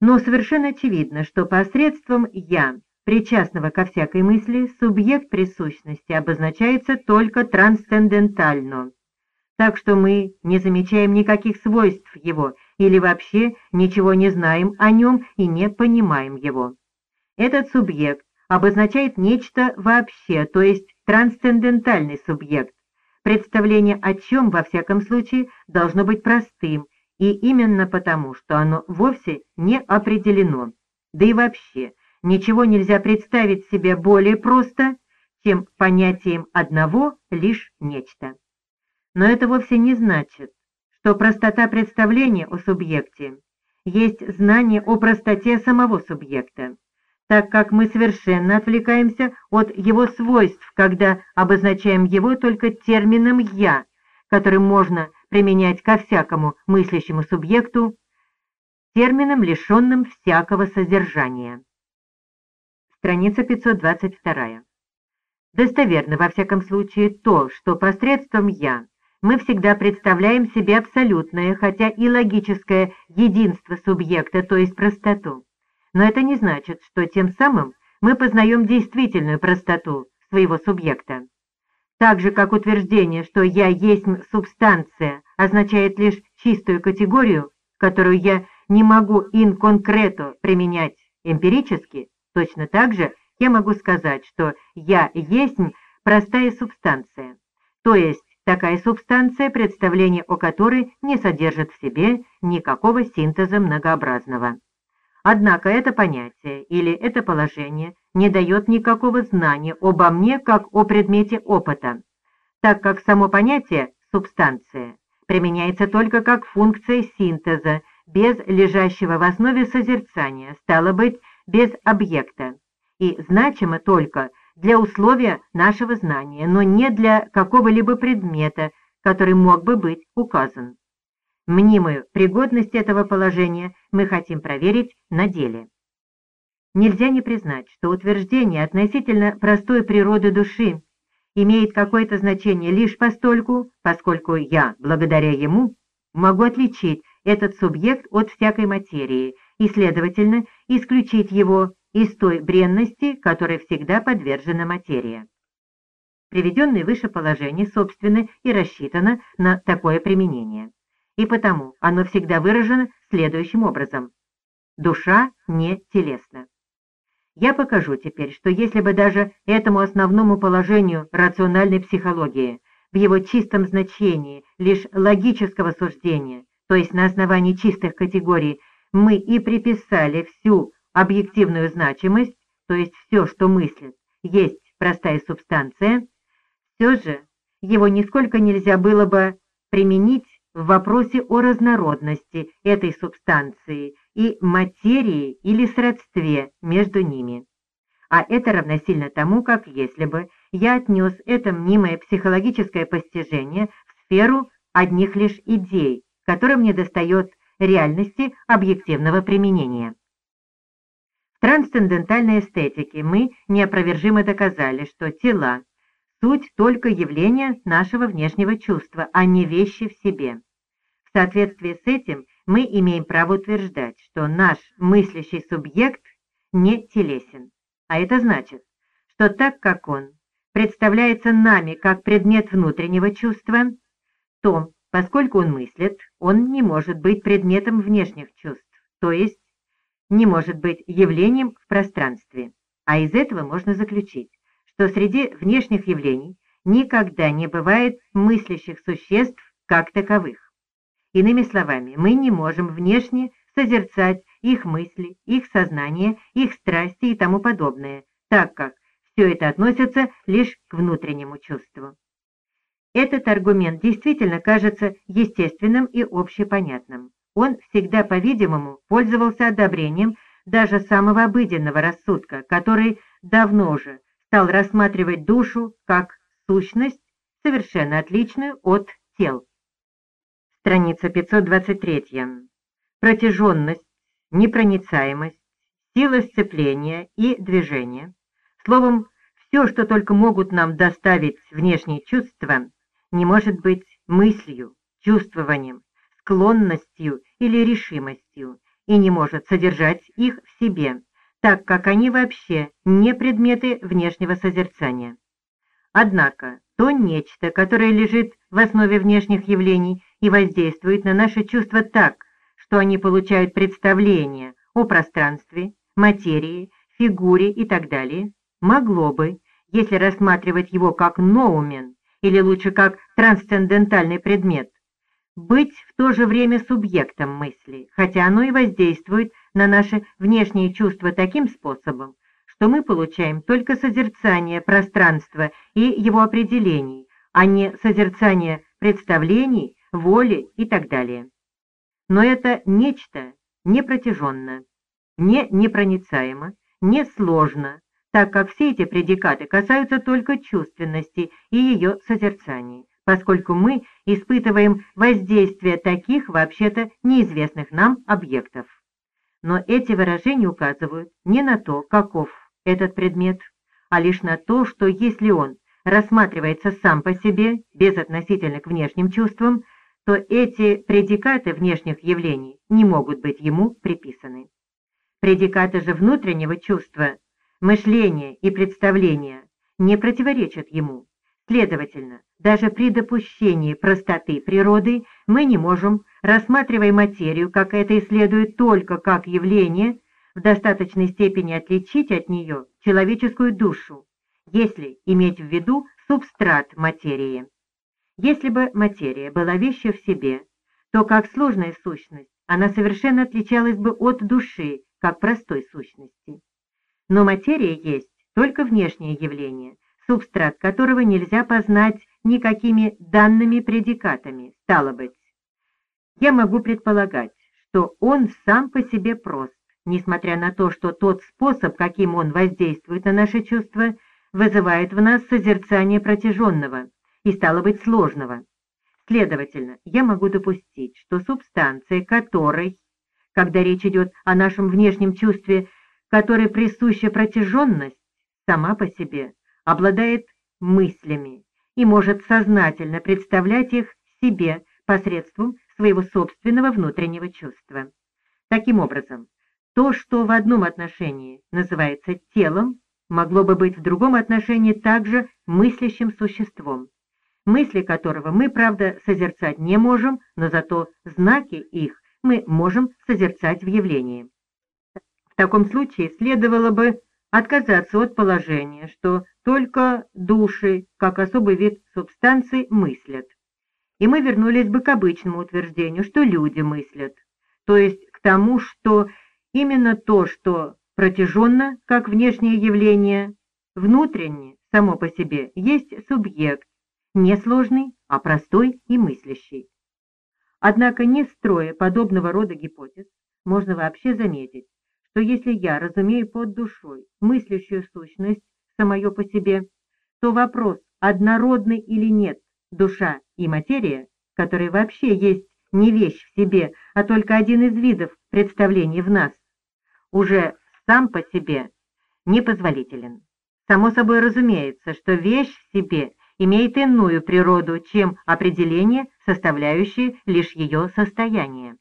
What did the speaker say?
Но совершенно очевидно, что посредством «я», причастного ко всякой мысли, субъект присущности обозначается только трансцендентально, так что мы не замечаем никаких свойств его или вообще ничего не знаем о нем и не понимаем его. Этот субъект обозначает нечто вообще, то есть трансцендентальный субъект, представление о чем, во всяком случае, должно быть простым, и именно потому, что оно вовсе не определено. Да и вообще, ничего нельзя представить себе более просто, чем понятием одного лишь нечто. Но это вовсе не значит, что простота представления о субъекте есть знание о простоте самого субъекта так как мы совершенно отвлекаемся от его свойств, когда обозначаем его только термином «я», который можно применять ко всякому мыслящему субъекту, термином, лишенным всякого содержания. Страница 522. Достоверно, во всяком случае, то, что посредством «я» мы всегда представляем себе абсолютное, хотя и логическое единство субъекта, то есть простоту но это не значит, что тем самым мы познаем действительную простоту своего субъекта. Так же, как утверждение, что «я есть субстанция» означает лишь чистую категорию, которую я не могу ин конкрето применять эмпирически, точно так же я могу сказать, что «я есть простая субстанция», то есть такая субстанция, представление о которой не содержит в себе никакого синтеза многообразного. Однако это понятие или это положение не дает никакого знания обо мне как о предмете опыта, так как само понятие «субстанция» применяется только как функция синтеза, без лежащего в основе созерцания, стало быть, без объекта, и значимо только для условия нашего знания, но не для какого-либо предмета, который мог бы быть указан. Мнимую пригодность этого положения мы хотим проверить на деле. Нельзя не признать, что утверждение относительно простой природы души имеет какое-то значение лишь постольку, поскольку я, благодаря ему, могу отличить этот субъект от всякой материи и, следовательно, исключить его из той бренности, которой всегда подвержена материя. Приведенное выше положение, собственно, и рассчитано на такое применение и потому оно всегда выражено следующим образом. Душа не телесна. Я покажу теперь, что если бы даже этому основному положению рациональной психологии в его чистом значении лишь логического суждения, то есть на основании чистых категорий, мы и приписали всю объективную значимость, то есть все, что мыслит, есть простая субстанция, все же его нисколько нельзя было бы применить в вопросе о разнородности этой субстанции и материи или сродстве между ними. А это равносильно тому, как если бы я отнес это мнимое психологическое постижение в сферу одних лишь идей, которым не достает реальности объективного применения. В трансцендентальной эстетике мы неопровержимо доказали, что тела – суть только явления нашего внешнего чувства, а не вещи в себе. В соответствии с этим мы имеем право утверждать, что наш мыслящий субъект не телесен. А это значит, что так как он представляется нами как предмет внутреннего чувства, то, поскольку он мыслит, он не может быть предметом внешних чувств, то есть не может быть явлением в пространстве. А из этого можно заключить, что среди внешних явлений никогда не бывает мыслящих существ как таковых. Иными словами, мы не можем внешне созерцать их мысли, их сознание, их страсти и тому подобное, так как все это относится лишь к внутреннему чувству. Этот аргумент действительно кажется естественным и общепонятным. Он всегда, по-видимому, пользовался одобрением даже самого обыденного рассудка, который давно уже стал рассматривать душу как сущность, совершенно отличную от тел. Страница 523. Протяженность, непроницаемость, сила сцепления и движения. Словом, все, что только могут нам доставить внешние чувства, не может быть мыслью, чувствованием, склонностью или решимостью, и не может содержать их в себе, так как они вообще не предметы внешнего созерцания. Однако то нечто, которое лежит в основе внешних явлений и воздействует на наши чувства так, что они получают представление о пространстве, материи, фигуре и так далее, могло бы, если рассматривать его как ноумен, или лучше как трансцендентальный предмет, быть в то же время субъектом мысли, хотя оно и воздействует на наши внешние чувства таким способом, что мы получаем только созерцание пространства и его определений, а не созерцание представлений, воли и так далее. Но это нечто непротяженно, не непроницаемо, не сложно, так как все эти предикаты касаются только чувственности и ее созерцания, поскольку мы испытываем воздействие таких вообще-то неизвестных нам объектов. Но эти выражения указывают не на то, каков этот предмет, а лишь на то, что если он рассматривается сам по себе, безотносительно к внешним чувствам, то эти предикаты внешних явлений не могут быть ему приписаны. Предикаты же внутреннего чувства, мышления и представления не противоречат ему. Следовательно, даже при допущении простоты природы мы не можем, рассматривая материю, как это и следует только как явление, в достаточной степени отличить от нее человеческую душу, если иметь в виду субстрат материи. Если бы материя была вещью в себе, то как сложная сущность она совершенно отличалась бы от души, как простой сущности. Но материя есть только внешнее явление, субстрат которого нельзя познать никакими данными предикатами, стало быть. Я могу предполагать, что он сам по себе прост, несмотря на то, что тот способ, каким он воздействует на наши чувства, вызывает в нас созерцание протяженного и, стало быть, сложного. Следовательно, я могу допустить, что субстанция, которой, когда речь идет о нашем внешнем чувстве, которой присуща протяженность, сама по себе обладает мыслями и может сознательно представлять их себе посредством своего собственного внутреннего чувства. Таким образом, то, что в одном отношении называется телом, могло бы быть в другом отношении также мыслящим существом, мысли которого мы, правда, созерцать не можем, но зато знаки их мы можем созерцать в явлении. В таком случае следовало бы отказаться от положения, что только души, как особый вид субстанций, мыслят. И мы вернулись бы к обычному утверждению, что люди мыслят, то есть к тому, что именно то, что протяженно, как внешнее явление, внутренне, само по себе, есть субъект, не сложный, а простой и мыслящий. Однако, не строя подобного рода гипотез, можно вообще заметить, что если я разумею под душой мыслящую сущность самое по себе, то вопрос, однородный или нет душа и материя, которые вообще есть не вещь в себе, а только один из видов представлений в нас, уже сам по себе непозволителен. Само собой разумеется, что вещь в себе имеет иную природу, чем определение, составляющее лишь ее состояние.